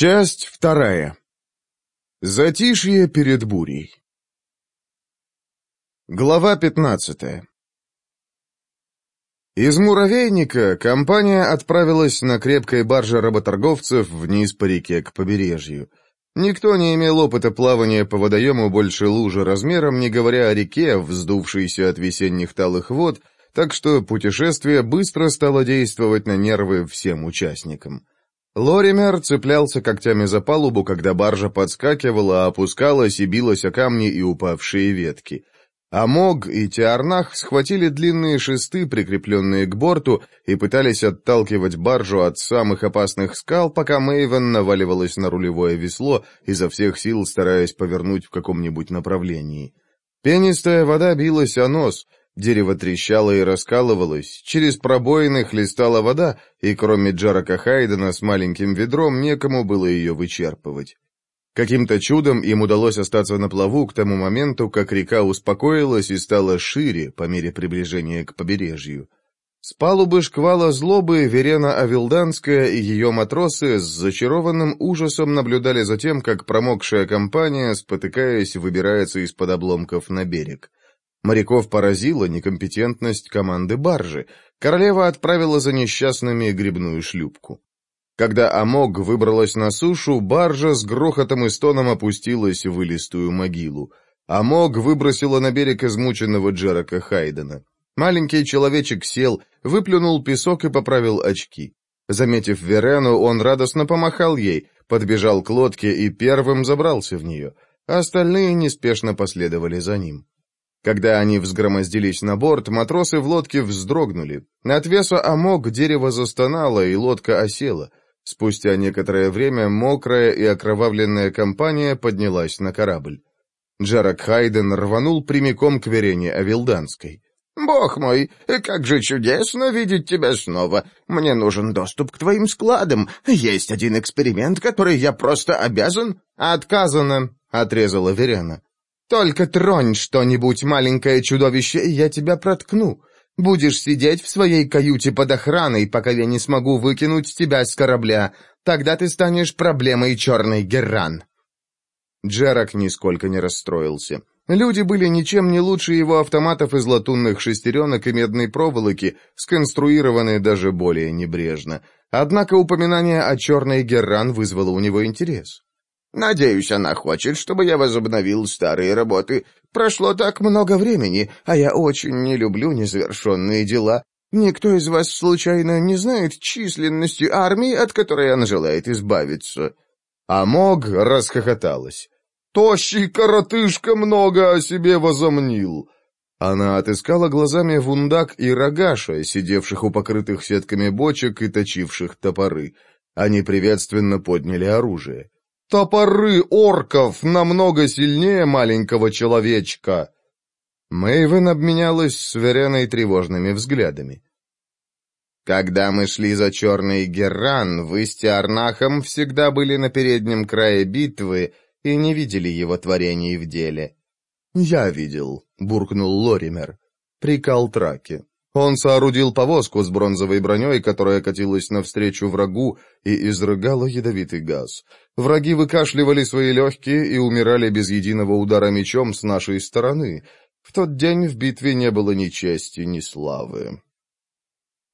Часть вторая. Затишье перед бурей. Глава 15. Из муравейника компания отправилась на крепкой барже работорговцев вниз по реке к побережью. Никто не имел опыта плавания по водоему больше лужи размером, не говоря о реке, вздувшейся от весенних талых вод, так что путешествие быстро стало действовать на нервы всем участникам. Лоример цеплялся когтями за палубу, когда баржа подскакивала, опускалась и билась о камни и упавшие ветки. Амог и Тиарнах схватили длинные шесты, прикрепленные к борту, и пытались отталкивать баржу от самых опасных скал, пока Мэйвен наваливалась на рулевое весло, изо всех сил стараясь повернуть в каком-нибудь направлении. Пенистая вода билась о нос — Дерево трещало и раскалывалось, через пробоины хлестала вода, и кроме Джарака Хайдена с маленьким ведром некому было ее вычерпывать. Каким-то чудом им удалось остаться на плаву к тому моменту, как река успокоилась и стала шире по мере приближения к побережью. С палубы шквала злобы Верена Авилданская и ее матросы с зачарованным ужасом наблюдали за тем, как промокшая компания, спотыкаясь, выбирается из-под обломков на берег. — Моряков поразила некомпетентность команды баржи. Королева отправила за несчастными грибную шлюпку. Когда Амог выбралась на сушу, баржа с грохотом и стоном опустилась в вылистую могилу. Амог выбросила на берег измученного Джерака Хайдена. Маленький человечек сел, выплюнул песок и поправил очки. Заметив Верену, он радостно помахал ей, подбежал к лодке и первым забрался в нее. А остальные неспешно последовали за ним. Когда они взгромоздились на борт, матросы в лодке вздрогнули. От веса омок дерево застонало, и лодка осела. Спустя некоторое время мокрая и окровавленная компания поднялась на корабль. Джарак Хайден рванул прямиком к Верене Авилданской. «Бог мой, как же чудесно видеть тебя снова! Мне нужен доступ к твоим складам. Есть один эксперимент, который я просто обязан...» «Отказано», — отрезала Верена. Только тронь что-нибудь, маленькое чудовище, и я тебя проткну. Будешь сидеть в своей каюте под охраной, пока я не смогу выкинуть тебя с корабля. Тогда ты станешь проблемой черной Герран». Джерак нисколько не расстроился. Люди были ничем не лучше его автоматов из латунных шестеренок и медной проволоки, сконструированные даже более небрежно. Однако упоминание о черной Герран вызвало у него интерес. Надеюсь, она хочет, чтобы я возобновил старые работы. Прошло так много времени, а я очень не люблю незавершенные дела. Никто из вас, случайно, не знает численности армии, от которой она желает избавиться?» Амог расхохоталась. «Тощий коротышка много о себе возомнил!» Она отыскала глазами вундак и рогаша, сидевших у покрытых сетками бочек и точивших топоры. Они приветственно подняли оружие топоры орков намного сильнее маленького человечка!» Мэйвен обменялась с Вереной тревожными взглядами. «Когда мы шли за Черный Герран, вы с Тиарнахом всегда были на переднем крае битвы и не видели его творений в деле». «Я видел», — буркнул Лоример. «При Калтраке». Он соорудил повозку с бронзовой броней, которая катилась навстречу врагу и изрыгала ядовитый газ. Враги выкашливали свои легкие и умирали без единого удара мечом с нашей стороны. В тот день в битве не было ни чести, ни славы.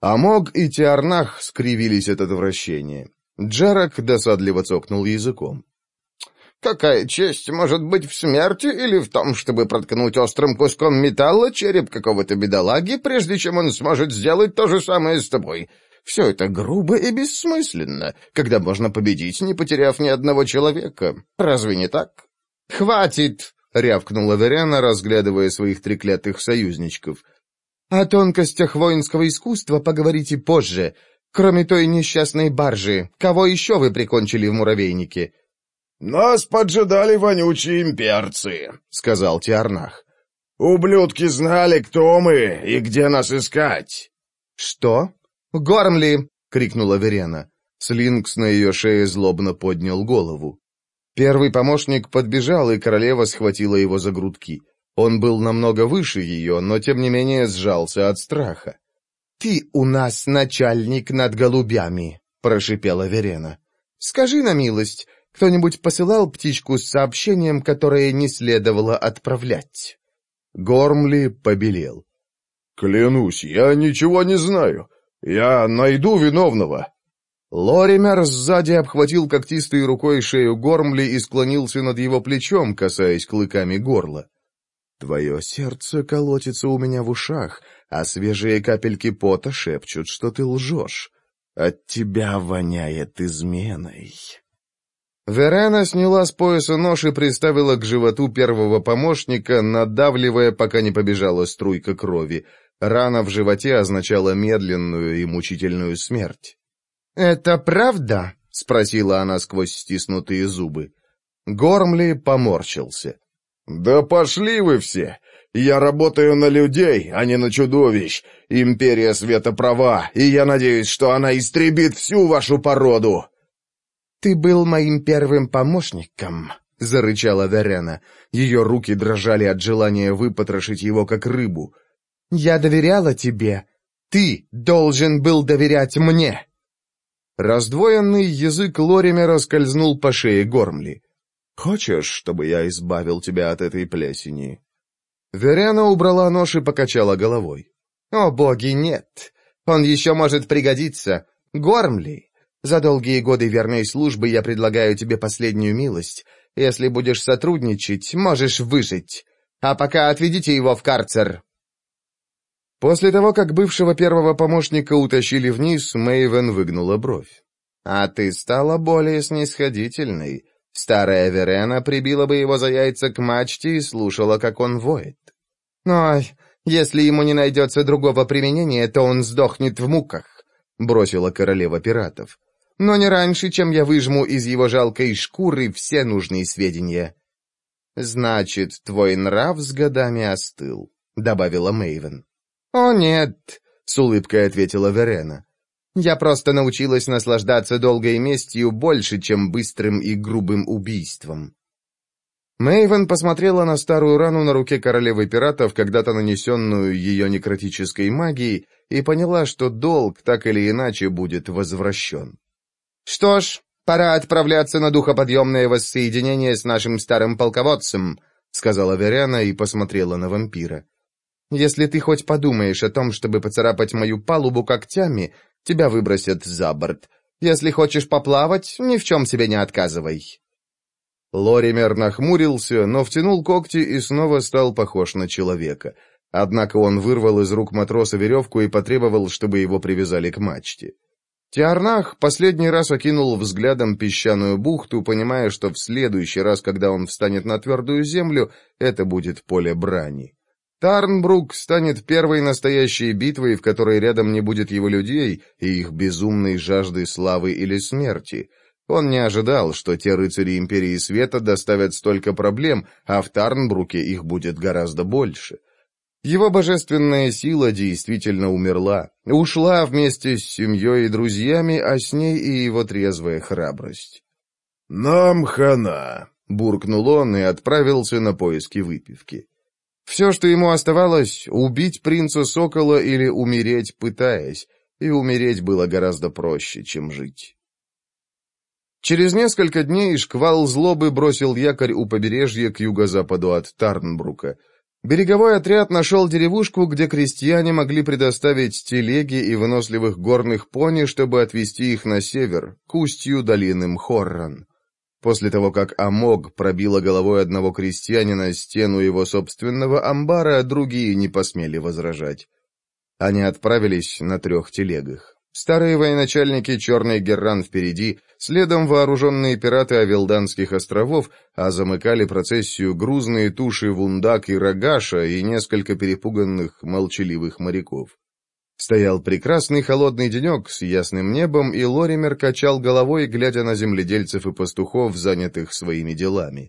Амог и Тиарнах скривились от отвращения. Джарак досадливо цокнул языком. Какая честь может быть в смерти или в том, чтобы проткнуть острым куском металла череп какого-то бедолаги, прежде чем он сможет сделать то же самое с тобой? Все это грубо и бессмысленно, когда можно победить, не потеряв ни одного человека. Разве не так? «Хватит!» — рявкнула Веряна, разглядывая своих треклятых союзничков. «О тонкостях воинского искусства поговорите позже. Кроме той несчастной баржи, кого еще вы прикончили в муравейнике?» «Нас поджидали вонючие имперцы», — сказал Тиарнах. «Ублюдки знали, кто мы и где нас искать». «Что? Гормли!» — крикнула Верена. Слинкс на ее шее злобно поднял голову. Первый помощник подбежал, и королева схватила его за грудки. Он был намного выше ее, но тем не менее сжался от страха. «Ты у нас начальник над голубями», — прошипела Верена. «Скажи на милость, кто-нибудь посылал птичку с сообщением, которое не следовало отправлять. Гормли побелел. «Клянусь, я ничего не знаю. Я найду виновного». Лоример сзади обхватил когтистой рукой шею Гормли и склонился над его плечом, касаясь клыками горла. «Твое сердце колотится у меня в ушах, а свежие капельки пота шепчут, что ты лжешь. От тебя воняет изменой». Верена сняла с пояса нож и приставила к животу первого помощника, надавливая, пока не побежала струйка крови. Рана в животе означала медленную и мучительную смерть. «Это правда?» — спросила она сквозь стиснутые зубы. Гормли поморщился. «Да пошли вы все! Я работаю на людей, а не на чудовищ. Империя света права, и я надеюсь, что она истребит всю вашу породу!» «Ты был моим первым помощником», — зарычала Даряна. Ее руки дрожали от желания выпотрошить его, как рыбу. «Я доверяла тебе. Ты должен был доверять мне!» Раздвоенный язык Лоримера скользнул по шее Гормли. «Хочешь, чтобы я избавил тебя от этой плесени?» Веряна убрала нож и покачала головой. «О, боги, нет! Он еще может пригодиться! Гормли, за долгие годы верной службы я предлагаю тебе последнюю милость. Если будешь сотрудничать, можешь выжить. А пока отведите его в карцер». После того, как бывшего первого помощника утащили вниз, Мэйвен выгнула бровь. «А ты стала более снисходительной. Старая Верена прибила бы его за яйца к мачте и слушала, как он воет. Но если ему не найдется другого применения, то он сдохнет в муках», — бросила королева пиратов но не раньше, чем я выжму из его жалкой шкуры все нужные сведения. «Значит, твой нрав с годами остыл», — добавила Мэйвен. «О, нет», — с улыбкой ответила Верена. «Я просто научилась наслаждаться долгой местью больше, чем быстрым и грубым убийством». Мэйвен посмотрела на старую рану на руке королевы пиратов, когда-то нанесенную ее некротической магией, и поняла, что долг так или иначе будет возвращен. «Что ж, пора отправляться на духоподъемное воссоединение с нашим старым полководцем», сказала Верена и посмотрела на вампира. «Если ты хоть подумаешь о том, чтобы поцарапать мою палубу когтями, тебя выбросят за борт. Если хочешь поплавать, ни в чем себе не отказывай». Лоример нахмурился, но втянул когти и снова стал похож на человека. Однако он вырвал из рук матроса веревку и потребовал, чтобы его привязали к мачте. Тиарнах последний раз окинул взглядом песчаную бухту, понимая, что в следующий раз, когда он встанет на твердую землю, это будет поле брани. Тарнбрук станет первой настоящей битвой, в которой рядом не будет его людей и их безумной жажды славы или смерти. Он не ожидал, что те рыцари Империи Света доставят столько проблем, а в Тарнбруке их будет гораздо больше. — его божественная сила действительно умерла, ушла вместе с семьей и друзьями, а с ней и его трезвая храбрость. «Нам хана!» — буркнул он и отправился на поиски выпивки. Все, что ему оставалось, убить принца Сокола или умереть, пытаясь, и умереть было гораздо проще, чем жить. Через несколько дней шквал злобы бросил якорь у побережья к юго-западу от Тарнбрука — Береговой отряд нашел деревушку, где крестьяне могли предоставить телеги и выносливых горных пони, чтобы отвезти их на север, к устью долины Мхорран. После того, как Амог пробила головой одного крестьянина стену его собственного амбара, другие не посмели возражать. Они отправились на трех телегах. Старые военачальники Черный Герран впереди, следом вооруженные пираты Авилданских островов, а замыкали процессию грузные туши Вундак и Рогаша и несколько перепуганных, молчаливых моряков. Стоял прекрасный холодный денек с ясным небом, и Лоример качал головой, глядя на земледельцев и пастухов, занятых своими делами.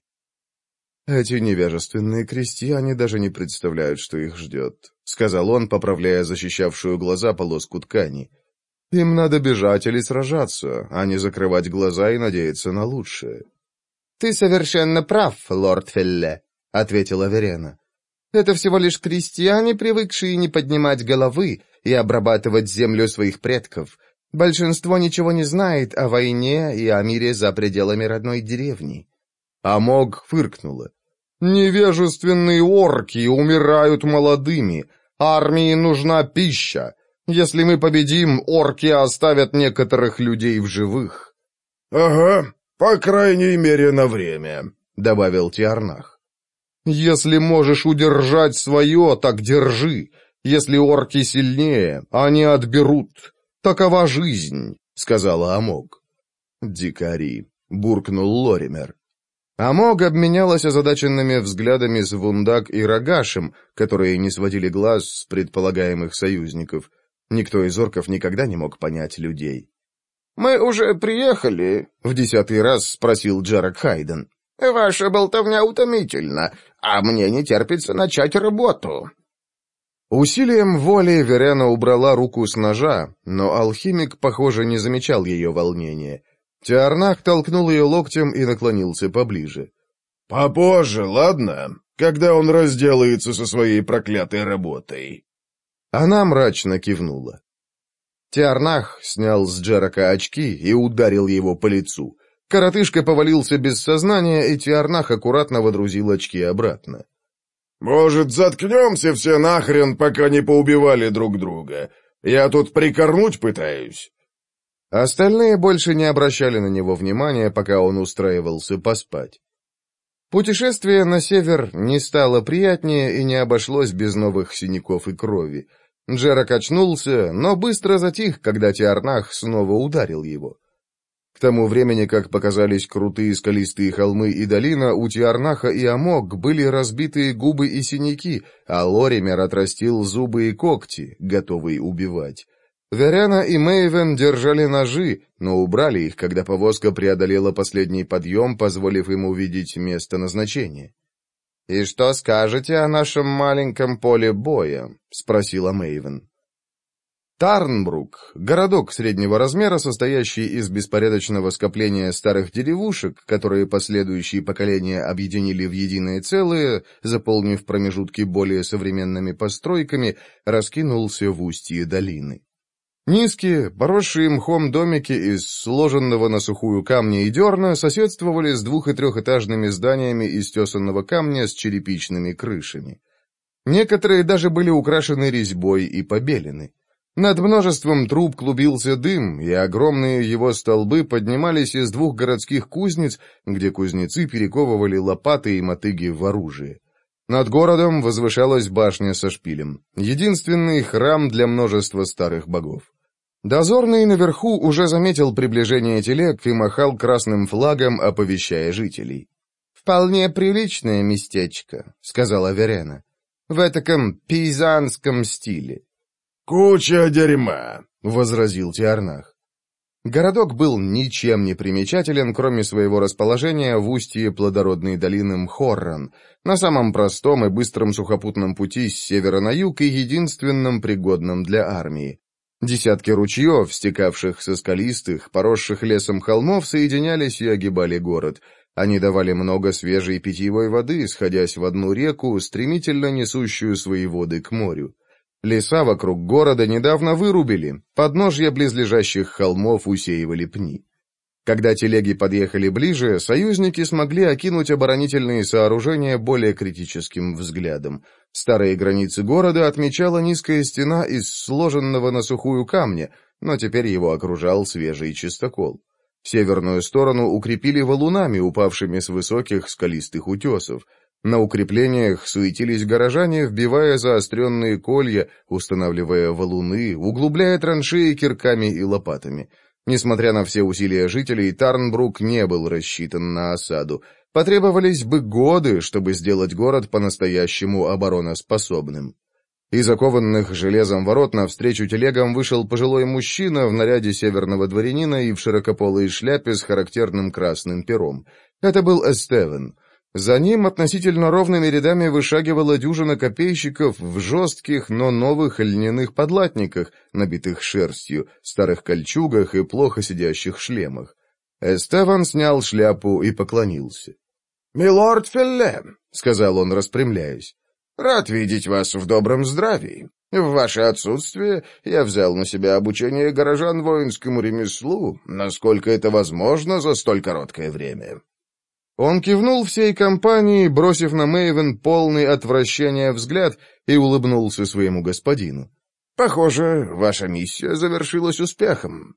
«Эти невежественные крестьяне даже не представляют, что их ждет», — сказал он, поправляя защищавшую глаза полоску ткани. — им надо бежать или сражаться, а не закрывать глаза и надеяться на лучшее. «Ты совершенно прав, лорд Фелле», — ответила Верена. «Это всего лишь крестьяне, привыкшие не поднимать головы и обрабатывать землю своих предков. Большинство ничего не знает о войне и о мире за пределами родной деревни». Амог фыркнула. «Невежественные орки умирают молодыми. Армии нужна пища если мы победим, орки оставят некоторых людей в живых». «Ага, по крайней мере, на время», — добавил Тиарнах. «Если можешь удержать свое, так держи. Если орки сильнее, они отберут. Такова жизнь», — сказала Амог. «Дикари», — буркнул Лоример. Амог обменялась озадаченными взглядами с Вундак и Рогашем, которые не сводили глаз с предполагаемых союзников — Никто из орков никогда не мог понять людей. «Мы уже приехали», — в десятый раз спросил Джерак Хайден. «Ваша болтовня утомительна, а мне не терпится начать работу». Усилием воли Верена убрала руку с ножа, но алхимик, похоже, не замечал ее волнения. Тиарнах толкнул ее локтем и наклонился поближе. «Попозже, ладно? Когда он разделается со своей проклятой работой?» Она мрачно кивнула. Тиарнах снял с Джерака очки и ударил его по лицу. Коротышка повалился без сознания, и Тиарнах аккуратно водрузил очки обратно. «Может, заткнемся все нахрен, пока не поубивали друг друга? Я тут прикорнуть пытаюсь». Остальные больше не обращали на него внимания, пока он устраивался поспать. Путешествие на север не стало приятнее и не обошлось без новых синяков и крови. Джерак очнулся, но быстро затих, когда Тиарнах снова ударил его. К тому времени, как показались крутые скалистые холмы и долина, у Тиарнаха и Амок были разбитые губы и синяки, а Лоример отрастил зубы и когти, готовые убивать. Веряна и Мейвен держали ножи, но убрали их, когда повозка преодолела последний подъем, позволив им увидеть место назначения. «И что скажете о нашем маленьком поле боя?» — спросила Мэйвен. Тарнбрук, городок среднего размера, состоящий из беспорядочного скопления старых деревушек, которые последующие поколения объединили в единое целое, заполнив промежутки более современными постройками, раскинулся в устье долины. Низкие, поросшие мхом домики из сложенного на сухую камня и дерна соседствовали с двух- и трехэтажными зданиями из тесанного камня с черепичными крышами. Некоторые даже были украшены резьбой и побелены. Над множеством труб клубился дым, и огромные его столбы поднимались из двух городских кузниц, где кузнецы перековывали лопаты и мотыги в оружие. Над городом возвышалась башня со шпилем, единственный храм для множества старых богов. Дозорный наверху уже заметил приближение телег и махал красным флагом, оповещая жителей. «Вполне приличное местечко», — сказала Верена, — «в этаком пейзанском стиле». «Куча дерьма», — возразил Тиарнах. Городок был ничем не примечателен, кроме своего расположения в устье плодородной долины Мхорран, на самом простом и быстром сухопутном пути с севера на юг и единственном пригодном для армии. Десятки ручьев, стекавших со скалистых, поросших лесом холмов, соединялись и огибали город. Они давали много свежей питьевой воды, сходясь в одну реку, стремительно несущую свои воды к морю. Леса вокруг города недавно вырубили, подножья близлежащих холмов усеивали пни. Когда телеги подъехали ближе, союзники смогли окинуть оборонительные сооружения более критическим взглядом. Старые границы города отмечала низкая стена из сложенного на сухую камня, но теперь его окружал свежий чистокол. Северную сторону укрепили валунами, упавшими с высоких скалистых утесов. На укреплениях суетились горожане, вбивая заостренные колья, устанавливая валуны, углубляя траншеи кирками и лопатами — Несмотря на все усилия жителей, Тарнбрук не был рассчитан на осаду. Потребовались бы годы, чтобы сделать город по-настоящему обороноспособным. Из окованных железом ворот навстречу телегам вышел пожилой мужчина в наряде северного дворянина и в широкополой шляпе с характерным красным пером. Это был Эстевен. За ним относительно ровными рядами вышагивала дюжина копейщиков в жестких, но новых льняных подлатниках, набитых шерстью, старых кольчугах и плохо сидящих шлемах. Эстеван снял шляпу и поклонился. «Милорд Феллен», — сказал он, распрямляясь, — «рад видеть вас в добром здравии. В ваше отсутствие я взял на себя обучение горожан воинскому ремеслу, насколько это возможно за столь короткое время. Он кивнул всей компании, бросив на Мэйвен полный отвращения взгляд и улыбнулся своему господину. «Похоже, ваша миссия завершилась успехом».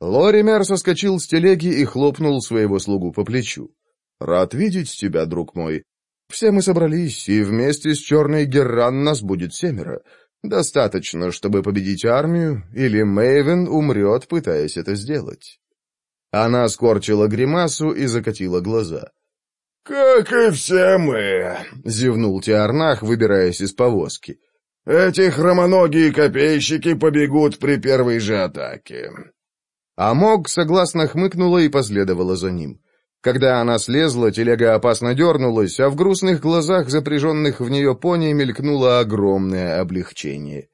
Лоример соскочил с телеги и хлопнул своего слугу по плечу. «Рад видеть тебя, друг мой. Все мы собрались, и вместе с Черной Герран нас будет семеро. Достаточно, чтобы победить армию, или Мэйвен умрет, пытаясь это сделать». Она скорчила гримасу и закатила глаза. «Как и все мы», — зевнул Тиарнах, выбираясь из повозки. «Эти хромоногие копейщики побегут при первой же атаке». Амок согласно хмыкнула и последовала за ним. Когда она слезла, телега опасно дернулась, а в грустных глазах запряженных в нее пони мелькнуло огромное облегчение.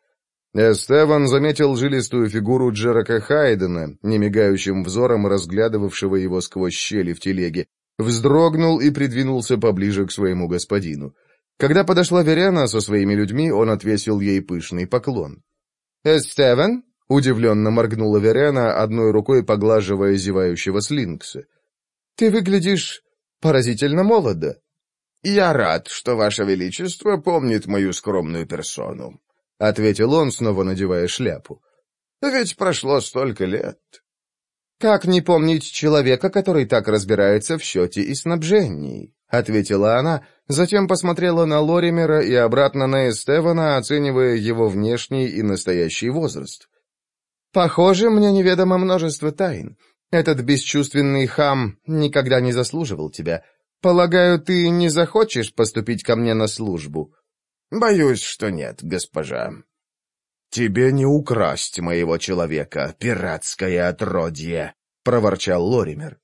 Эстеван заметил жилистую фигуру Джерака Хайдена, немигающим взором разглядывавшего его сквозь щели в телеге, вздрогнул и придвинулся поближе к своему господину. Когда подошла Веряна со своими людьми, он отвесил ей пышный поклон. «Эстеван?» — удивленно моргнула Веряна одной рукой поглаживая зевающего слинкса. «Ты выглядишь поразительно молодо». «Я рад, что Ваше Величество помнит мою скромную персону», — ответил он, снова надевая шляпу. «Ведь прошло столько лет». «Как не помнить человека, который так разбирается в счете и снабжении?» — ответила она, затем посмотрела на Лоримера и обратно на Эстевана, оценивая его внешний и настоящий возраст. «Похоже, мне неведомо множество тайн. Этот бесчувственный хам никогда не заслуживал тебя. Полагаю, ты не захочешь поступить ко мне на службу?» Боюсь, что нет, госпожа. Тебе не украсть моего человека, пиратское отродье, проворчал Лоример.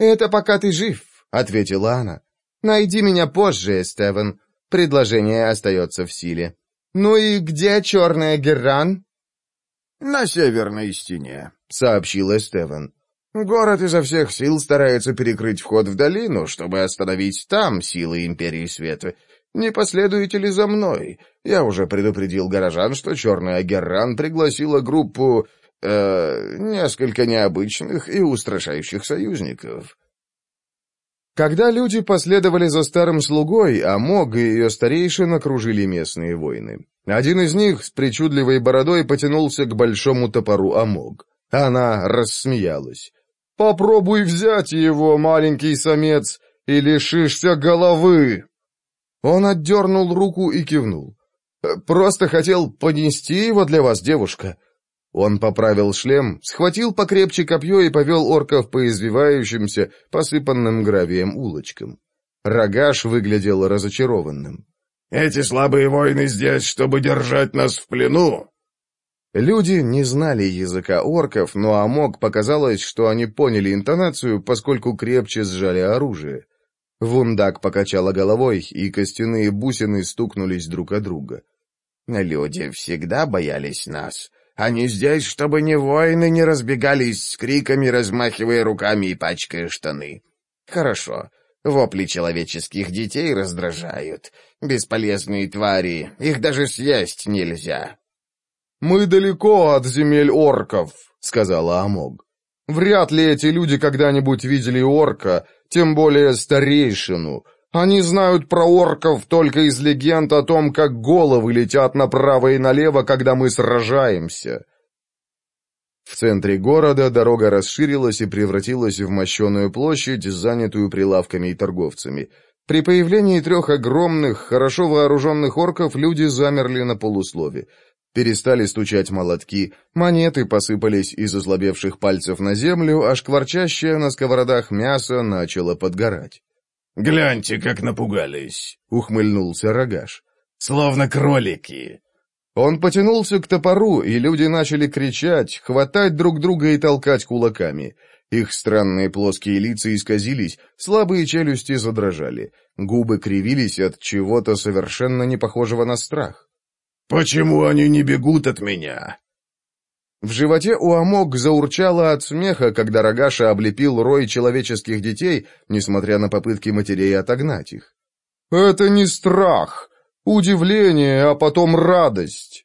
Это пока ты жив, ответила она. Найди меня позже, Стивен. Предложение остается в силе. Ну и где черная Герран? На северной стене, сообщила Стивен. Город изо всех сил старается перекрыть вход в долину, чтобы остановить там силы Империи Света. Не последуете ли за мной? Я уже предупредил горожан, что черная Герран пригласила группу... Э, несколько необычных и устрашающих союзников. Когда люди последовали за старым слугой, Амог и ее старейшин окружили местные воины. Один из них с причудливой бородой потянулся к большому топору Амог. Она рассмеялась. «Попробуй взять его, маленький самец, и лишишься головы!» Он отдернул руку и кивнул. «Просто хотел понести его для вас, девушка». Он поправил шлем, схватил покрепче копье и повел орков по извивающимся, посыпанным гравием улочкам. Рогаш выглядел разочарованным. «Эти слабые войны здесь, чтобы держать нас в плену!» Люди не знали языка орков, но Амок показалось, что они поняли интонацию, поскольку крепче сжали оружие. Вундак покачала головой, и костяные бусины стукнулись друг о друга. «Люди всегда боялись нас. Они здесь, чтобы ни воины не разбегались с криками, размахивая руками и пачкая штаны. Хорошо. Вопли человеческих детей раздражают. Бесполезные твари. Их даже съесть нельзя». «Мы далеко от земель орков», — сказала Амог. Вряд ли эти люди когда-нибудь видели орка, тем более старейшину. Они знают про орков только из легенд о том, как головы летят направо и налево, когда мы сражаемся. В центре города дорога расширилась и превратилась в мощеную площадь, занятую прилавками и торговцами. При появлении трех огромных, хорошо вооруженных орков люди замерли на полуслове перестали стучать молотки, монеты посыпались из ослабевших пальцев на землю, а шкварчащее на сковородах мясо начало подгорать. «Гляньте, как напугались!» — ухмыльнулся Рогаш. «Словно кролики!» Он потянулся к топору, и люди начали кричать, хватать друг друга и толкать кулаками. Их странные плоские лица исказились, слабые челюсти задрожали, губы кривились от чего-то совершенно не похожего на страх. «Почему они не бегут от меня?» В животе у Амок заурчало от смеха, когда Рогаша облепил рой человеческих детей, несмотря на попытки матерей отогнать их. «Это не страх, удивление, а потом радость!»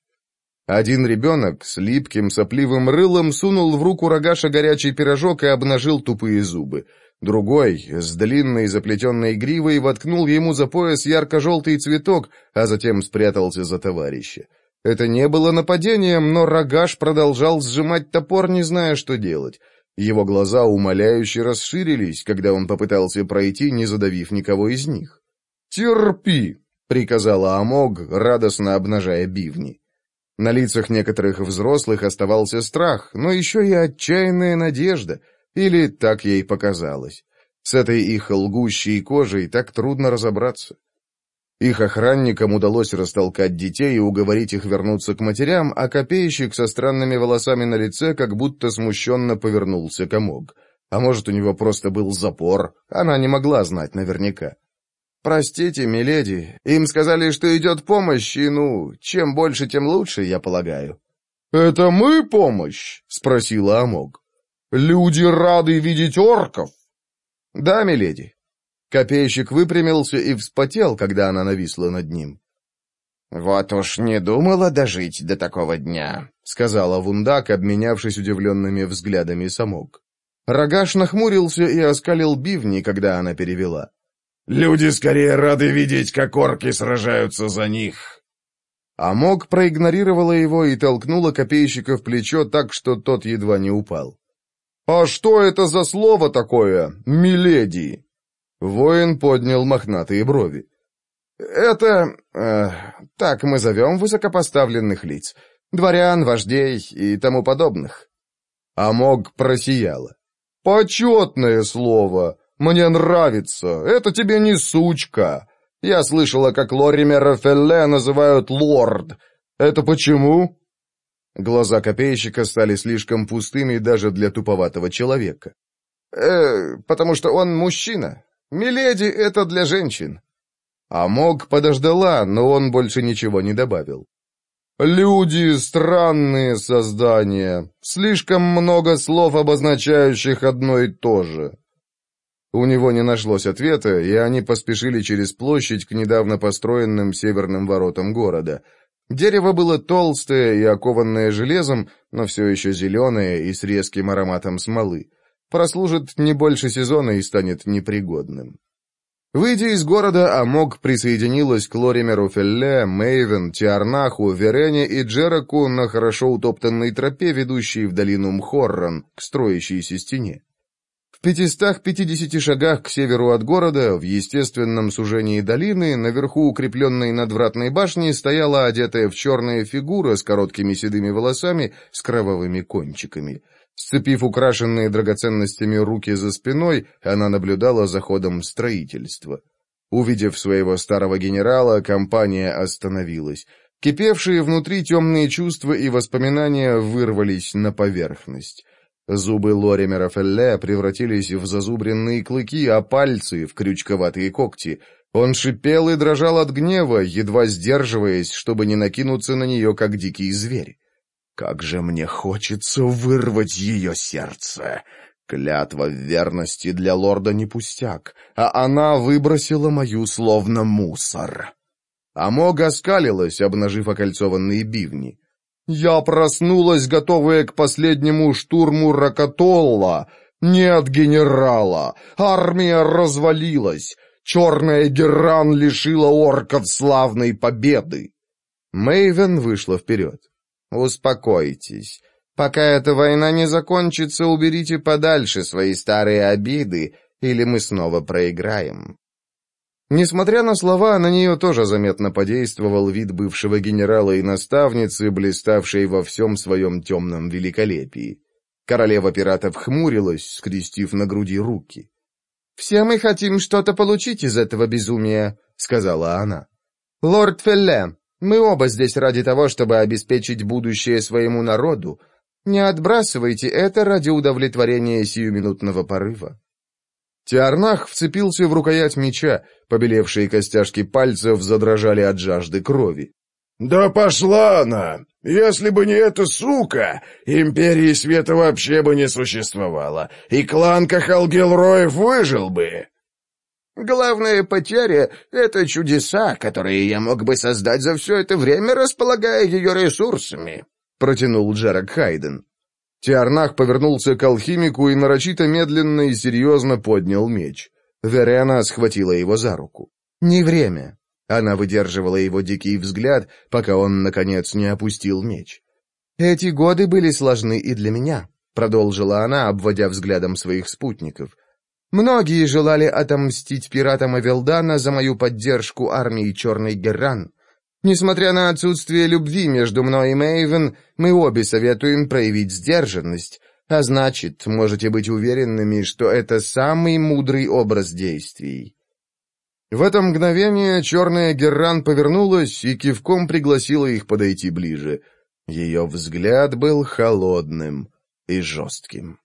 Один ребенок с липким сопливым рылом сунул в руку Рогаша горячий пирожок и обнажил тупые зубы. Другой, с длинной заплетенной гривой, воткнул ему за пояс ярко-желтый цветок, а затем спрятался за товарища. Это не было нападением, но Рогаш продолжал сжимать топор, не зная, что делать. Его глаза умоляюще расширились, когда он попытался пройти, не задавив никого из них. «Терпи!» — приказала Амог, радостно обнажая бивни. На лицах некоторых взрослых оставался страх, но еще и отчаянная надежда — или так ей показалось. С этой их лгущей кожей так трудно разобраться. Их охранникам удалось растолкать детей и уговорить их вернуться к матерям, а копейщик со странными волосами на лице как будто смущенно повернулся комок. А может, у него просто был запор, она не могла знать наверняка. «Простите, миледи, им сказали, что идет помощь, и, ну, чем больше, тем лучше, я полагаю». «Это мы помощь?» — спросила Амог. Люди рады видеть орков!» «Да, миледи». Копейщик выпрямился и вспотел, когда она нависла над ним. «Вот уж не думала дожить до такого дня», — сказала Вундак, обменявшись удивленными взглядами самок. Рогаш нахмурился и оскалил бивни, когда она перевела. «Люди скорее рады видеть, как орки сражаются за них». Амок проигнорировала его и толкнула копейщика в плечо так, что тот едва не упал. «А что это за слово такое, миледи?» Воин поднял мохнатые брови. «Это... Э, так мы зовем высокопоставленных лиц. Дворян, вождей и тому подобных». Амог просияла. «Почетное слово! Мне нравится! Это тебе не сучка! Я слышала, как Лоримера Фелле называют лорд. Это почему?» Глаза копейщика стали слишком пустыми даже для туповатого человека. «Э, потому что он мужчина. Миледи — это для женщин». А Мог подождала, но он больше ничего не добавил. «Люди — странные создания. Слишком много слов, обозначающих одно и то же». У него не нашлось ответа, и они поспешили через площадь к недавно построенным северным воротам города — Дерево было толстое и окованное железом, но все еще зеленое и с резким ароматом смолы. Прослужит не больше сезона и станет непригодным. Выйдя из города, Амог присоединилась к Лоримеру Фелле, Мейвен, Тиарнаху, Верене и Джераку на хорошо утоптанной тропе, ведущей в долину Мхорран, к строящейся стене. В 550 шагах к северу от города, в естественном сужении долины, наверху укрепленной надвратной башни, стояла одетая в черная фигура с короткими седыми волосами с кровавыми кончиками. Сцепив украшенные драгоценностями руки за спиной, она наблюдала за ходом строительства. Увидев своего старого генерала, компания остановилась. Кипевшие внутри темные чувства и воспоминания вырвались на поверхность. Зубы Лоримера Рафелле превратились в зазубренные клыки, а пальцы — в крючковатые когти. Он шипел и дрожал от гнева, едва сдерживаясь, чтобы не накинуться на нее, как дикий зверь. «Как же мне хочется вырвать ее сердце!» Клятва верности для лорда не пустяк, а она выбросила мою словно мусор. Амога скалилась, обнажив окольцованные бивни. Я проснулась, готовая к последнему штурму Рокотолла. Нет генерала. Армия развалилась. Черная Геран лишила орков славной победы. Мэйвен вышла вперед. «Успокойтесь. Пока эта война не закончится, уберите подальше свои старые обиды, или мы снова проиграем». Несмотря на слова, на нее тоже заметно подействовал вид бывшего генерала и наставницы, блиставшей во всем своем темном великолепии. Королева пиратов хмурилась, скрестив на груди руки. «Все мы хотим что-то получить из этого безумия», — сказала она. «Лорд Фелле, мы оба здесь ради того, чтобы обеспечить будущее своему народу. Не отбрасывайте это ради удовлетворения сиюминутного порыва». Тиарнах вцепился в рукоять меча, побелевшие костяшки пальцев задрожали от жажды крови. «Да пошла она! Если бы не эта сука, Империи Света вообще бы не существовало, и клан Кахалгелроев выжил бы!» «Главная потеря — это чудеса, которые я мог бы создать за все это время, располагая ее ресурсами», — протянул Джерак Хайден. Тиарнах повернулся к алхимику и нарочито медленно и серьезно поднял меч. Верена схватила его за руку. «Не время». Она выдерживала его дикий взгляд, пока он, наконец, не опустил меч. «Эти годы были сложны и для меня», — продолжила она, обводя взглядом своих спутников. «Многие желали отомстить пиратам Авелдана за мою поддержку армии Черной Герран. Несмотря на отсутствие любви между мной и Мэйвен, мы обе советуем проявить сдержанность, а значит, можете быть уверенными, что это самый мудрый образ действий». В это мгновение черная Герран повернулась и кивком пригласила их подойти ближе. Ее взгляд был холодным и жестким.